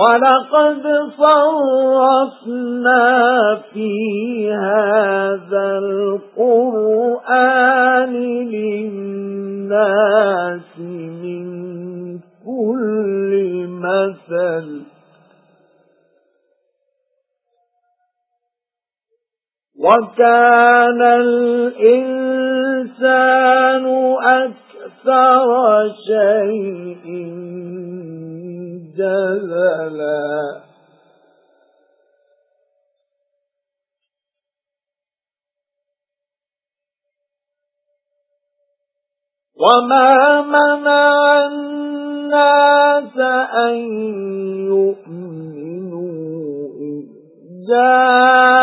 وَلَقَدْ صَرَّفْنَا فِي هَذَا الْقُرْآنِ لِلنَّاسِ مِنْ كُلِّ مَثَلٍ. وَكَانَ الْإِنسَانُ أَكْثَرَ شَيْءٍ جَدَلًا وَمَا مَنَعَ النَّاسَ أَن يُؤْمِنُوا إِذْ جَاءَهُمُ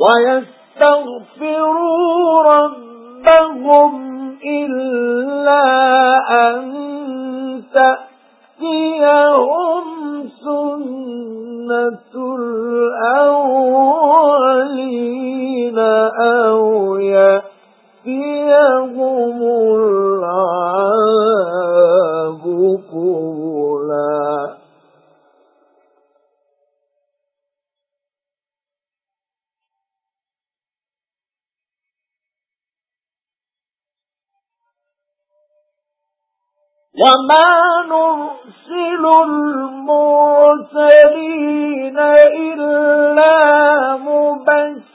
وَيَسْتَغْفِرُوا رَبَّهُمْ إِلَّا أَن تَأْتِيَهُمْ سُنَّةُ الْأَوَّلِينَ أَوْ يَأْتِيَهُمُ الْعَذَابُ وَمَا نُرْسِلُ الْمُرْسَلِينَ إِلَّا مُبَشِّرِينَ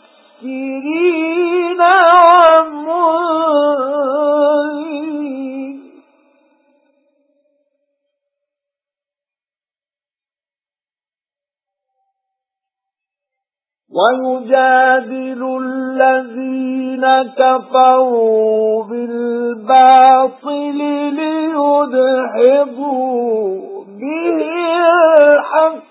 وَيُجَادِلُ الَّذِينَ كَفَرُوا بِالْبَاطِلِ لِيُدْحِضُوا بِهِ الْحَقَّ.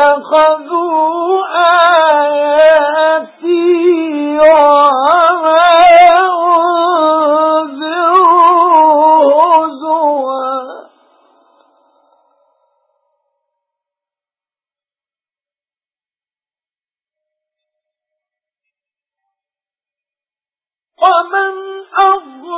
وَاتَّخَذُوا آيَاتِي وَمَنْ أَظْلَمُ